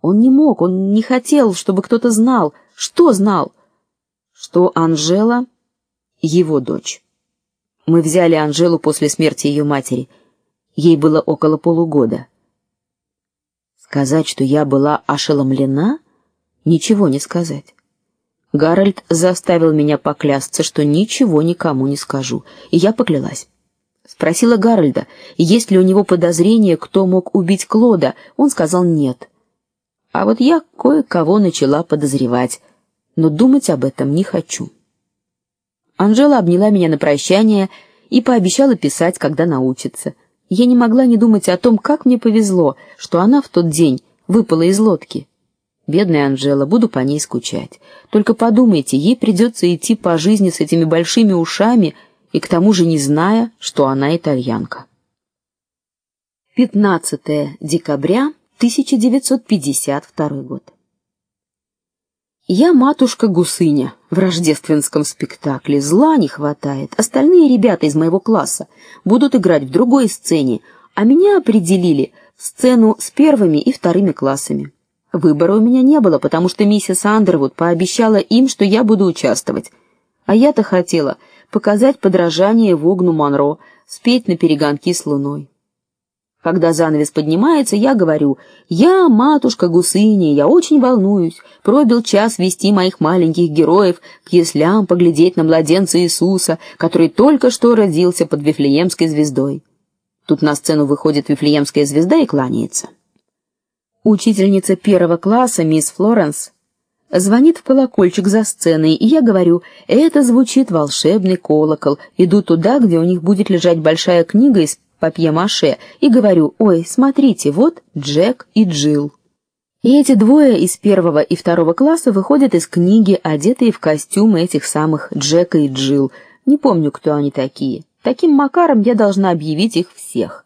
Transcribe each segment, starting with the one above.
Он не мог, он не хотел, чтобы кто-то знал. Что знал? Что Анжела его дочь. Мы взяли Анжелу после смерти ее матери. Ей было около полугода. Сказать, что я была ошеломлена, ничего не сказать. Гарольд заставил меня поклясться, что ничего никому не скажу, и я поклялась. Спросила Гарольда, есть ли у него подозрение, кто мог убить Клода. Он сказал нет. А вот я кое-кого начала подозревать, но думать об этом не хочу. Анжела обняла меня на прощание и пообещала писать, когда научится. Я не могла не думать о том, как мне повезло, что она в тот день выпала из лодки. Бедная Анжела, буду по ней скучать. Только подумайте, ей придется идти по жизни с этими большими ушами и к тому же не зная, что она итальянка. 15 декабря 1952 год. Я матушка Гусыня в рождественском спектакле. Зла не хватает. Остальные ребята из моего класса будут играть в другой сцене, а меня определили в сцену с первыми и вторыми классами. Выбора у меня не было, потому что миссис Андервуд пообещала им, что я буду участвовать. А я-то хотела показать подражание Вогну Монро, спеть на перегонки с луной. Когда занавес поднимается, я говорю: "Я, матушка Гусыня, я очень волнуюсь. Пробил час вести моих маленьких героев к яслям поглядеть на младенца Иисуса, который только что родился под Вифлеемской звездой". Тут на сцену выходит Вифлеемская звезда и кланяется. Учительница первого класса, мисс Флоренс, звонит в колокольчик за сценой, и я говорю: "Это звучит волшебный колокол. Иду туда, где у них будет лежать большая книга из папье-маше, и говорю: "Ой, смотрите, вот Джек и Джилл". И эти двое из первого и второго класса выходят из книги, одетые в костюмы этих самых Джека и Джилл. Не помню, кто они такие. Таким макаром я должна объявить их всех.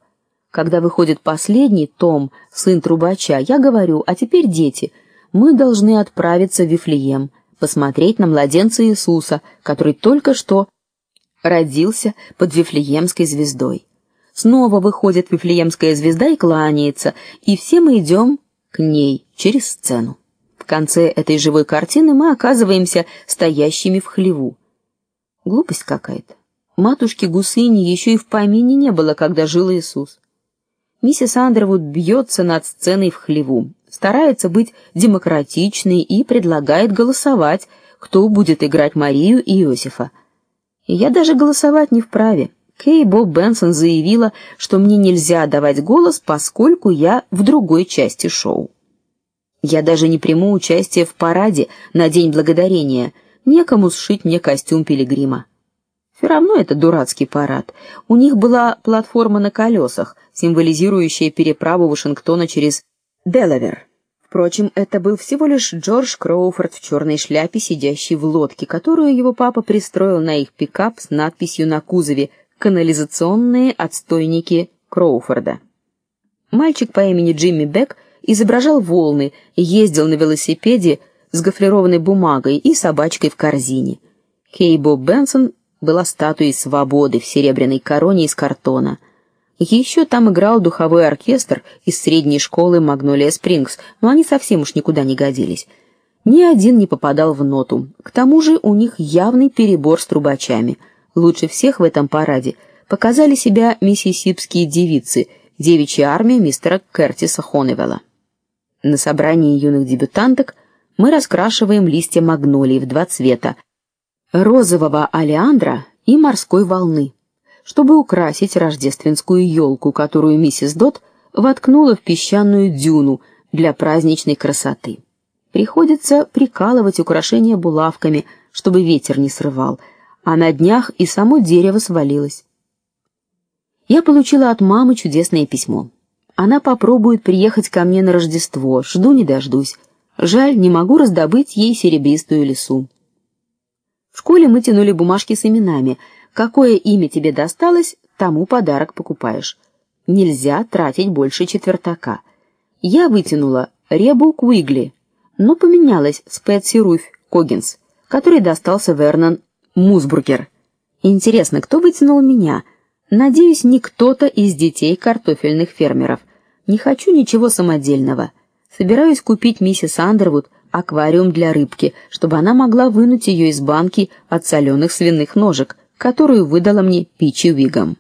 Когда выходит последний том, сын трубача, я говорю: "А теперь, дети, мы должны отправиться в Вифлеем, посмотреть на младенца Иисуса, который только что родился под Вифлеемской звездой". Снова выходит Вифлеемская звезда и кланяется, и все мы идем к ней через сцену. В конце этой живой картины мы оказываемся стоящими в хлеву. Глупость какая-то. Матушки Гусыни еще и в помине не было, когда жил Иисус. Миссис Андервуд бьется над сценой в хлеву, старается быть демократичной и предлагает голосовать, кто будет играть Марию и Иосифа. И я даже голосовать не вправе. Кей Боб Бенсон заявила, что мне нельзя давать голос, поскольку я в другой части шоу. Я даже не приму участие в параде на День благодарения. Некому сшить мне костюм пилигрима. Все равно это дурацкий парад. У них была платформа на колесах, символизирующая переправу Вашингтона через Делавер. Впрочем, это был всего лишь Джордж Кроуфорд в черной шляпе, сидящий в лодке, которую его папа пристроил на их пикап с надписью на кузове «Канализационные отстойники Кроуфорда». Мальчик по имени Джимми Бек изображал волны, ездил на велосипеде с гофрированной бумагой и собачкой в корзине. Кейбо Бенсон была статуей свободы в серебряной короне из картона. Еще там играл духовой оркестр из средней школы Магнолия Спрингс, но они совсем уж никуда не годились. Ни один не попадал в ноту. К тому же у них явный перебор с трубачами. Лучше всех в этом параде показали себя миссисипские девицы, девичья армия мистера Кертиса Хоневелла. На собрании юных дебютанток мы раскрашиваем листья магнолии в два цвета: розового алиандра и морской волны, чтобы украсить рождественскую елку, которую миссис Дот воткнула в песчаную дюну для праздничной красоты. Приходится прикалывать украшения булавками, чтобы ветер не срывал, а на днях и само дерево свалилось. Я получила от мамы чудесное письмо. Она попробует приехать ко мне на Рождество. Жду не дождусь. Жаль, не могу раздобыть ей серебристую лису. В школе мы тянули бумажки с именами. Какое имя тебе досталось, тому подарок покупаешь. Нельзя тратить больше четвертака. Я вытянула Ребу Куигли, но поменялась с Пэтси Руфь Когинс, который достался Вернон Мусбургер. Интересно, кто вытянул меня? Надеюсь, не кто-то из детей картофельных фермеров. Не хочу ничего самодельного. Собираюсь купить миссис Андервуд аквариум для рыбки, чтобы она могла вынуть ее из банки от соленых свиных ножек, которую выдала мне Пичи Вигом.